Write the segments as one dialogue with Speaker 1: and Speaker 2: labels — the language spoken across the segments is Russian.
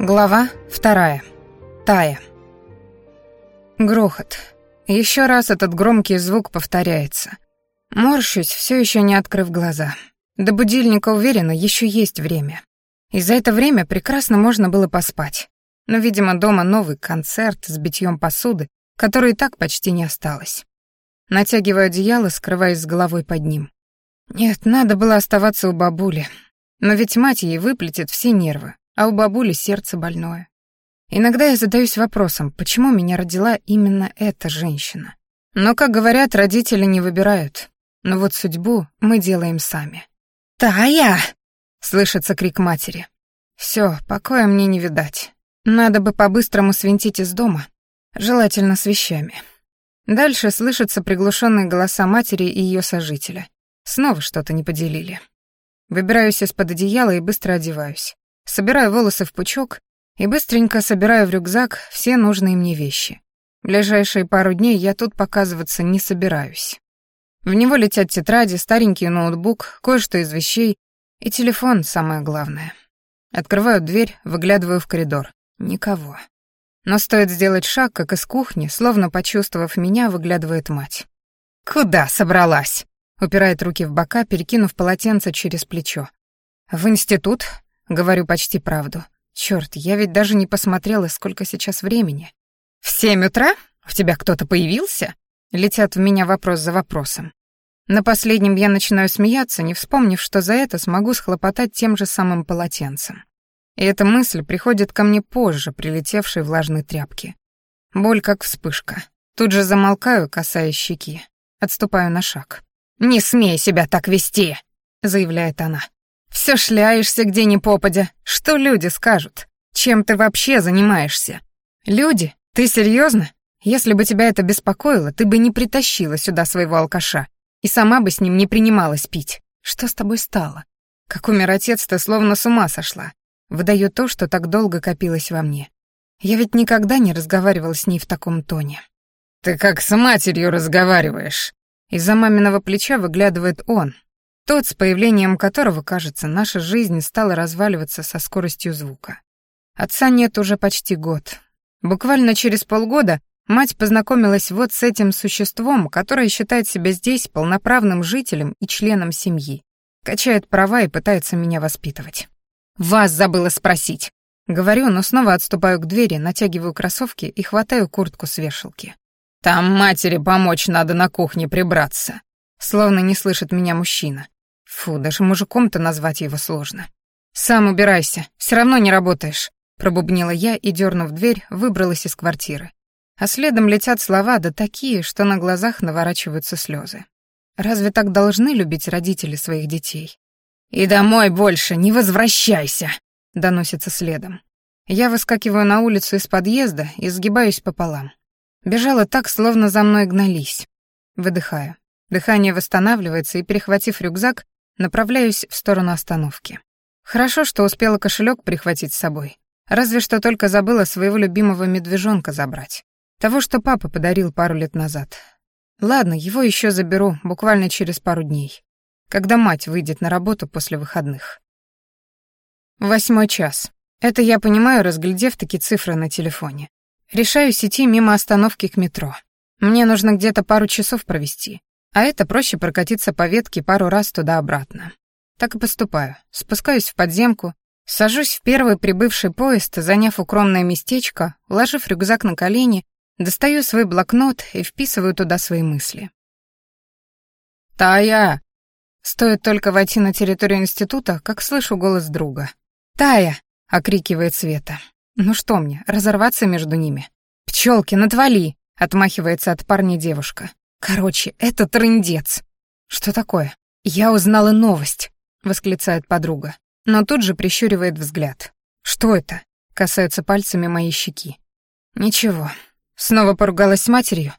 Speaker 1: Глава вторая. Тая. Грохот. Еще раз этот громкий звук повторяется. Морщусь, все еще не открыв глаза. До будильника, уверена, еще есть время. И за это время прекрасно можно было поспать. Но, видимо, дома новый концерт с битьем посуды, который и так почти не осталось. Натягиваю одеяло, скрываясь с головой под ним. Нет, надо было оставаться у бабули. Но ведь мать ей выплетит все нервы а у бабули сердце больное. Иногда я задаюсь вопросом, почему меня родила именно эта женщина. Но, как говорят, родители не выбирают. Но вот судьбу мы делаем сами. «Тая!» — слышится крик матери. Все, покоя мне не видать. Надо бы по-быстрому свинтить из дома, желательно с вещами. Дальше слышатся приглушенные голоса матери и ее сожителя. Снова что-то не поделили. Выбираюсь из-под одеяла и быстро одеваюсь собираю волосы в пучок и быстренько собираю в рюкзак все нужные мне вещи. Ближайшие пару дней я тут показываться не собираюсь. В него летят тетради, старенький ноутбук, кое-что из вещей и телефон, самое главное. Открываю дверь, выглядываю в коридор. Никого. Но стоит сделать шаг, как из кухни, словно почувствовав меня, выглядывает мать. «Куда собралась?» — упирает руки в бока, перекинув полотенце через плечо. «В институт?» Говорю почти правду. Черт, я ведь даже не посмотрела, сколько сейчас времени. В семь утра? У тебя кто-то появился? Летят в меня вопрос за вопросом. На последнем я начинаю смеяться, не вспомнив, что за это смогу схлопотать тем же самым полотенцем. И эта мысль приходит ко мне позже, прилетевшей влажной тряпки. Боль как вспышка. Тут же замолкаю, касаясь щеки. Отступаю на шаг. «Не смей себя так вести!» — заявляет она. Все шляешься где ни попадя. Что люди скажут? Чем ты вообще занимаешься? Люди? Ты серьезно? Если бы тебя это беспокоило, ты бы не притащила сюда своего алкаша и сама бы с ним не принималась пить. Что с тобой стало? Как умер отец, ты словно с ума сошла. Выдаю то, что так долго копилось во мне. Я ведь никогда не разговаривал с ней в таком тоне. «Ты как с матерью разговариваешь!» Из-за маминого плеча выглядывает он, тот, с появлением которого, кажется, наша жизнь стала разваливаться со скоростью звука. Отца нет уже почти год. Буквально через полгода мать познакомилась вот с этим существом, которое считает себя здесь полноправным жителем и членом семьи. Качает права и пытается меня воспитывать. «Вас забыла спросить!» Говорю, но снова отступаю к двери, натягиваю кроссовки и хватаю куртку с вешалки. «Там матери помочь надо на кухне прибраться», словно не слышит меня мужчина. Фу, даже мужиком-то назвать его сложно. «Сам убирайся, все равно не работаешь», — пробубнила я и, дернув дверь, выбралась из квартиры. А следом летят слова, да такие, что на глазах наворачиваются слезы. Разве так должны любить родители своих детей? «И домой больше не возвращайся!» — доносится следом. Я выскакиваю на улицу из подъезда и сгибаюсь пополам. Бежала так, словно за мной гнались. Выдыхаю. Дыхание восстанавливается, и, перехватив рюкзак, Направляюсь в сторону остановки. Хорошо, что успела кошелек прихватить с собой. Разве что только забыла своего любимого медвежонка забрать. Того, что папа подарил пару лет назад. Ладно, его еще заберу буквально через пару дней, когда мать выйдет на работу после выходных. Восьмой час. Это я понимаю, разглядев такие цифры на телефоне. Решаю идти мимо остановки к метро. Мне нужно где-то пару часов провести. А это проще прокатиться по ветке пару раз туда-обратно. Так и поступаю. Спускаюсь в подземку, сажусь в первый прибывший поезд, заняв укромное местечко, уложив рюкзак на колени, достаю свой блокнот и вписываю туда свои мысли. «Тая!» Стоит только войти на территорию института, как слышу голос друга. «Тая!» — окрикивает Света. «Ну что мне, разорваться между ними?» «Пчелки, натвали!» — отмахивается от парня девушка. Короче, это трындец. Что такое? Я узнала новость, восклицает подруга, но тут же прищуривает взгляд. Что это? Касается пальцами моей щеки. Ничего. Снова поругалась с матерью?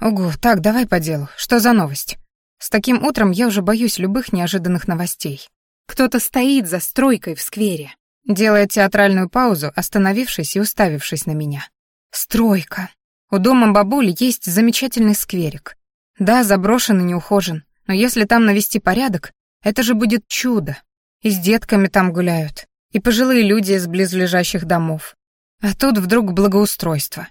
Speaker 1: Ого, так, давай по делу. Что за новость? С таким утром я уже боюсь любых неожиданных новостей. Кто-то стоит за стройкой в сквере, делая театральную паузу, остановившись и уставившись на меня. Стройка. У дома бабули есть замечательный скверик. Да, заброшен и не ухожен, но если там навести порядок, это же будет чудо. И с детками там гуляют. и пожилые люди из близлежащих домов. А тут вдруг благоустройство.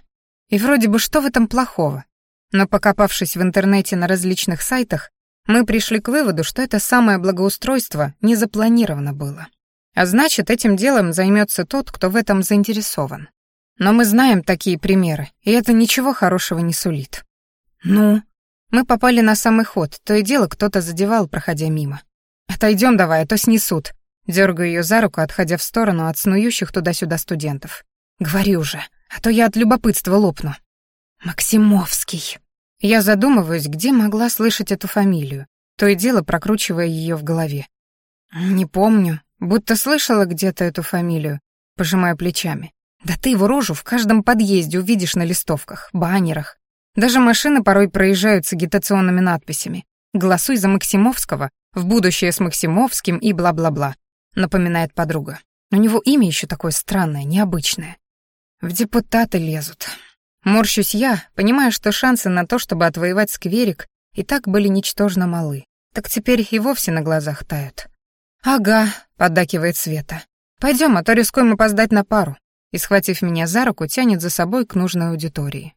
Speaker 1: И вроде бы что в этом плохого? Но покопавшись в интернете на различных сайтах, мы пришли к выводу, что это самое благоустройство не запланировано было. А значит, этим делом займется тот, кто в этом заинтересован. Но мы знаем такие примеры, и это ничего хорошего не сулит. Ну, мы попали на самый ход, то и дело кто-то задевал, проходя мимо. Отойдем давай, а то снесут. Дергаю ее за руку, отходя в сторону от снующих туда-сюда студентов. Говори уже, а то я от любопытства лопну. Максимовский. Я задумываюсь, где могла слышать эту фамилию, то и дело прокручивая ее в голове. Не помню, будто слышала где-то эту фамилию, пожимая плечами. Да ты его рожу в каждом подъезде увидишь на листовках, баннерах. Даже машины порой проезжают с агитационными надписями. «Голосуй за Максимовского», «В будущее с Максимовским» и бла-бла-бла, напоминает подруга. У него имя еще такое странное, необычное. В депутаты лезут. Морщусь я, понимая, что шансы на то, чтобы отвоевать скверик, и так были ничтожно малы. Так теперь и вовсе на глазах тают. «Ага», — поддакивает Света. «Пойдем, а то рискуем опоздать на пару». И, схватив меня за руку, тянет за собой к нужной аудитории.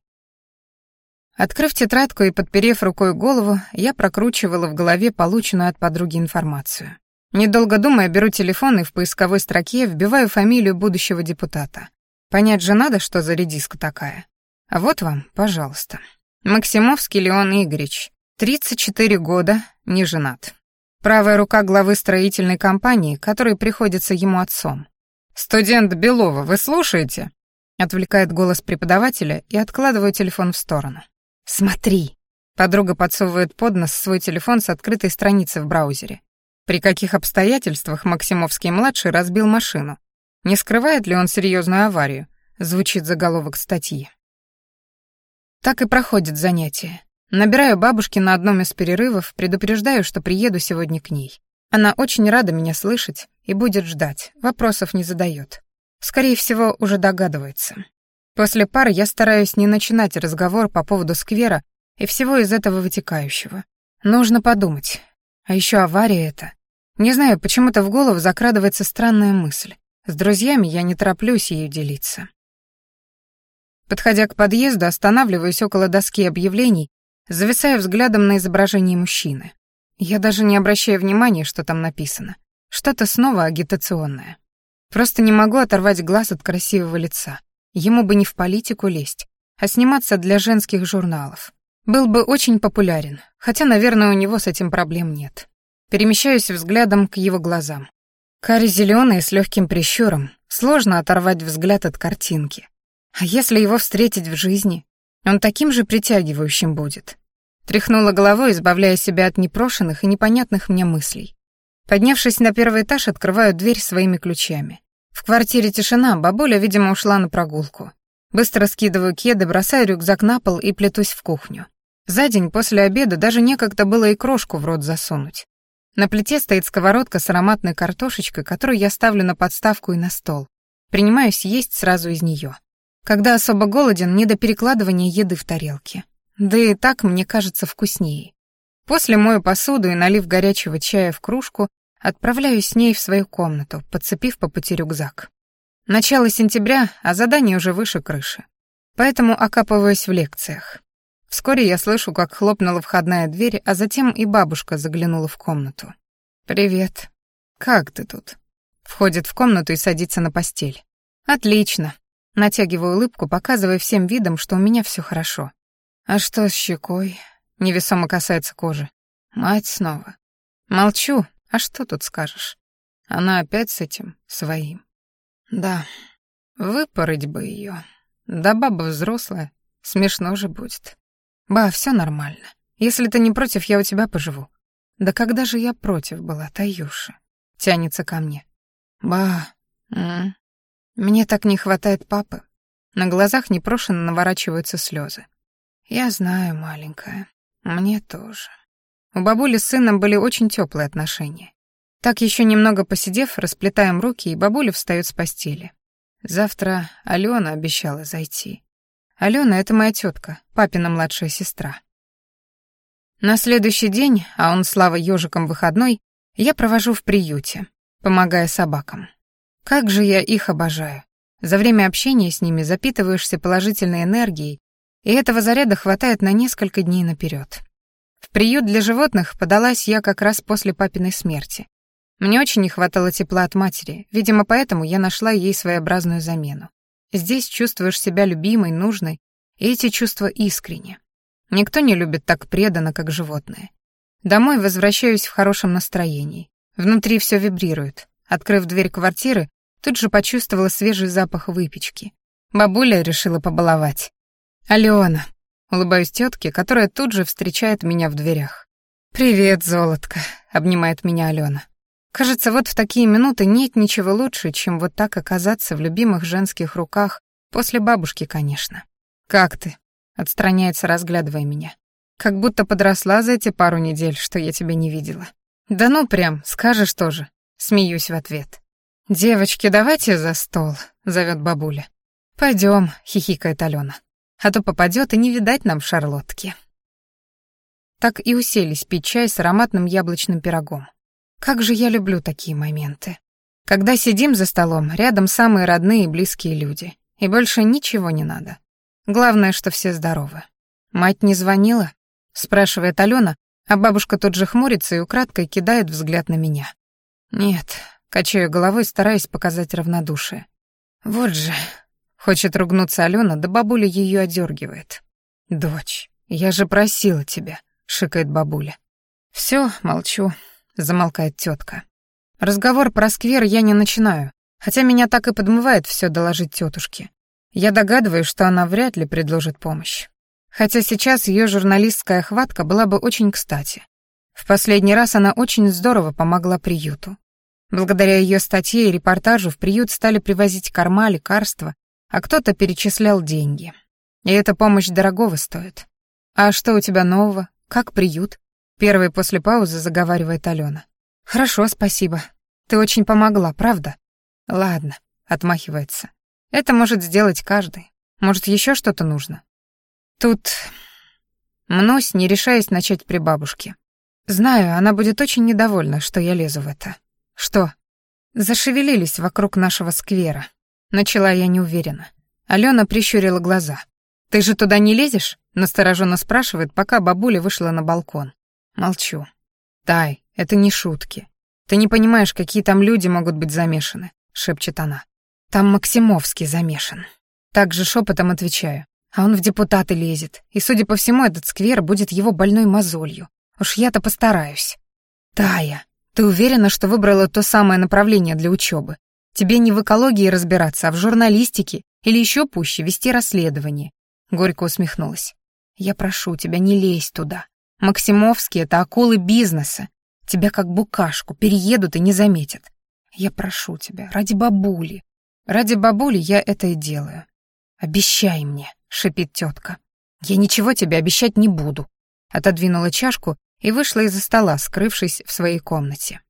Speaker 1: Открыв тетрадку и подперев рукой голову, я прокручивала в голове полученную от подруги информацию. Недолго думая, беру телефон и в поисковой строке вбиваю фамилию будущего депутата. Понять же надо, что за редиска такая. А вот вам, пожалуйста. Максимовский Леон Игоревич, 34 года, не женат. Правая рука главы строительной компании, которой приходится ему отцом. «Студент Белова, вы слушаете?» Отвлекает голос преподавателя и откладываю телефон в сторону. «Смотри!» Подруга подсовывает под нос свой телефон с открытой страницы в браузере. При каких обстоятельствах Максимовский-младший разбил машину? Не скрывает ли он серьезную аварию? Звучит заголовок статьи. Так и проходит занятие. Набираю бабушки на одном из перерывов, предупреждаю, что приеду сегодня к ней. Она очень рада меня слышать и будет ждать, вопросов не задает. Скорее всего, уже догадывается. После пары я стараюсь не начинать разговор по поводу сквера и всего из этого вытекающего. Нужно подумать. А еще авария это. Не знаю, почему-то в голову закрадывается странная мысль. С друзьями я не тороплюсь ею делиться. Подходя к подъезду, останавливаюсь около доски объявлений, зависая взглядом на изображение мужчины. Я даже не обращаю внимания, что там написано. Что-то снова агитационное. Просто не могу оторвать глаз от красивого лица. Ему бы не в политику лезть, а сниматься для женских журналов. Был бы очень популярен, хотя, наверное, у него с этим проблем нет. Перемещаюсь взглядом к его глазам. Кари зеленые с легким прищуром, сложно оторвать взгляд от картинки. А если его встретить в жизни, он таким же притягивающим будет. Тряхнула головой, избавляя себя от непрошенных и непонятных мне мыслей. Поднявшись на первый этаж, открываю дверь своими ключами. В квартире тишина, бабуля, видимо, ушла на прогулку. Быстро скидываю кеды, бросаю рюкзак на пол и плетусь в кухню. За день после обеда даже некогда было и крошку в рот засунуть. На плите стоит сковородка с ароматной картошечкой, которую я ставлю на подставку и на стол. Принимаюсь есть сразу из нее. Когда особо голоден, не до перекладывания еды в тарелке. Да и так, мне кажется, вкуснее. После мою посуду и налив горячего чая в кружку, Отправляюсь с ней в свою комнату, подцепив по пути рюкзак. Начало сентября, а задание уже выше крыши. Поэтому окапываюсь в лекциях. Вскоре я слышу, как хлопнула входная дверь, а затем и бабушка заглянула в комнату. «Привет. Как ты тут?» Входит в комнату и садится на постель. «Отлично». Натягиваю улыбку, показывая всем видом, что у меня все хорошо. «А что с щекой?» Невесомо касается кожи. «Мать снова». Молчу, а что тут скажешь? Она опять с этим своим. Да, выпороть бы ее. Да баба взрослая, смешно же будет. Ба, все нормально. Если ты не против, я у тебя поживу. Да когда же я против была, Таюша? Тянется ко мне. Ба, м -м. мне так не хватает папы. На глазах непрошенно наворачиваются слезы. Я знаю, маленькая, мне тоже. У бабули с сыном были очень теплые отношения. Так еще немного посидев, расплетаем руки, и бабуля встает с постели. Завтра Алена обещала зайти. Алена — это моя тетка, папина младшая сестра. На следующий день, а он, слава ежиком выходной, я провожу в приюте, помогая собакам. Как же я их обожаю. За время общения с ними запитываешься положительной энергией, и этого заряда хватает на несколько дней наперед. В приют для животных подалась я как раз после папиной смерти. Мне очень не хватало тепла от матери, видимо, поэтому я нашла ей своеобразную замену. Здесь чувствуешь себя любимой, нужной, и эти чувства искренне. Никто не любит так преданно, как животные. Домой возвращаюсь в хорошем настроении. Внутри все вибрирует. Открыв дверь квартиры, тут же почувствовала свежий запах выпечки. Бабуля решила побаловать. «Алена», — улыбаюсь тетке, которая тут же встречает меня в дверях. «Привет, золотко», — обнимает меня Алена. Кажется, вот в такие минуты нет ничего лучше, чем вот так оказаться в любимых женских руках, после бабушки, конечно. «Как ты?» — отстраняется, разглядывая меня. «Как будто подросла за эти пару недель, что я тебя не видела». «Да ну прям, скажешь тоже», — смеюсь в ответ. «Девочки, давайте за стол», — зовет бабуля. «Пойдем», — хихикает Алена. «А то попадет и не видать нам шарлотки». Так и уселись пить чай с ароматным яблочным пирогом. Как же я люблю такие моменты. Когда сидим за столом, рядом самые родные и близкие люди. И больше ничего не надо. Главное, что все здоровы. «Мать не звонила?» — спрашивает Алена, а бабушка тут же хмурится и украдкой кидает взгляд на меня. «Нет», — качаю головой, стараясь показать равнодушие. «Вот же...» — хочет ругнуться Алена, да бабуля ее одергивает. «Дочь, я же просила тебя», — шикает бабуля. «Все, молчу замолкает тетка. Разговор про сквер я не начинаю, хотя меня так и подмывает все доложить тетушке. Я догадываюсь, что она вряд ли предложит помощь. Хотя сейчас ее журналистская хватка была бы очень кстати. В последний раз она очень здорово помогла приюту. Благодаря ее статье и репортажу в приют стали привозить корма, лекарства, а кто-то перечислял деньги. И эта помощь дорогого стоит. «А что у тебя нового? Как приют?» Первой после паузы заговаривает Алена. «Хорошо, спасибо. Ты очень помогла, правда?» «Ладно», — отмахивается. «Это может сделать каждый. Может, еще что-то нужно?» Тут... Мнусь, не решаясь начать при бабушке. Знаю, она будет очень недовольна, что я лезу в это. Что? Зашевелились вокруг нашего сквера. Начала я неуверенно. Алена прищурила глаза. «Ты же туда не лезешь?» Настороженно спрашивает, пока бабуля вышла на балкон. Молчу. «Тай, это не шутки. Ты не понимаешь, какие там люди могут быть замешаны», — шепчет она. «Там Максимовский замешан». Так же шепотом отвечаю. А он в депутаты лезет, и, судя по всему, этот сквер будет его больной мозолью. Уж я-то постараюсь. Тая, ты уверена, что выбрала то самое направление для учебы? Тебе не в экологии разбираться, а в журналистике или еще пуще вести расследование. Горько усмехнулась. Я прошу тебя, не лезь туда. Максимовские — это акулы бизнеса. Тебя как букашку переедут и не заметят. Я прошу тебя, ради бабули. Ради бабули я это и делаю. Обещай мне, шипит тетка. Я ничего тебе обещать не буду. Отодвинула чашку и вышла из-за стола, скрывшись в своей комнате.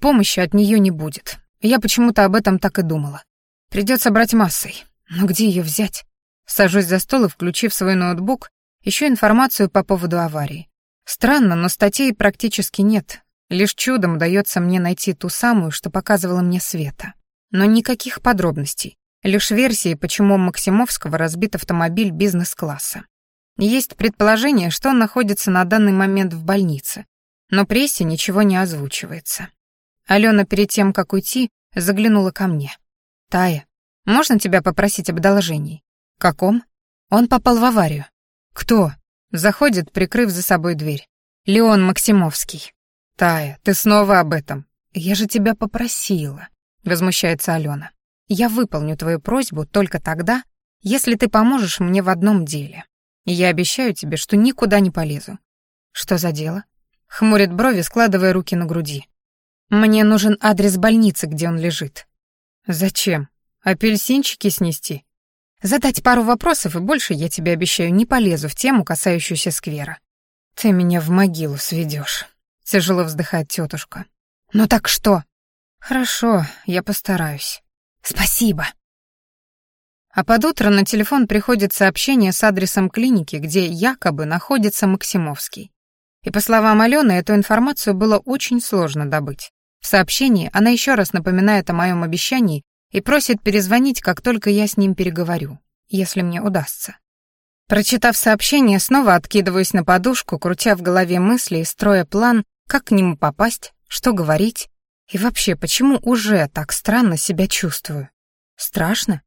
Speaker 1: Помощи от нее не будет. Я почему-то об этом так и думала. Придется брать массой. Но где ее взять? Сажусь за стол и, включив свой ноутбук, ищу информацию по поводу аварии. Странно, но статей практически нет. Лишь чудом удается мне найти ту самую, что показывала мне Света. Но никаких подробностей. Лишь версии, почему Максимовского разбит автомобиль бизнес-класса. Есть предположение, что он находится на данный момент в больнице, но прессе ничего не озвучивается. Алена перед тем, как уйти, заглянула ко мне. «Тая, можно тебя попросить об одолжении?» «Каком?» «Он попал в аварию». «Кто?» Заходит, прикрыв за собой дверь. Леон Максимовский. «Тая, ты снова об этом?» «Я же тебя попросила», — возмущается Алена. «Я выполню твою просьбу только тогда, если ты поможешь мне в одном деле. я обещаю тебе, что никуда не полезу». «Что за дело?» — хмурит брови, складывая руки на груди. «Мне нужен адрес больницы, где он лежит». «Зачем? Апельсинчики снести?» Задать пару вопросов, и больше, я тебе обещаю, не полезу в тему, касающуюся сквера. Ты меня в могилу сведешь. Тяжело вздыхает тетушка. Ну так что? Хорошо, я постараюсь. Спасибо. А под утро на телефон приходит сообщение с адресом клиники, где якобы находится Максимовский. И по словам Алены, эту информацию было очень сложно добыть. В сообщении она еще раз напоминает о моем обещании и просит перезвонить, как только я с ним переговорю, если мне удастся. Прочитав сообщение, снова откидываюсь на подушку, крутя в голове мысли и строя план, как к нему попасть, что говорить и вообще, почему уже так странно себя чувствую. Страшно?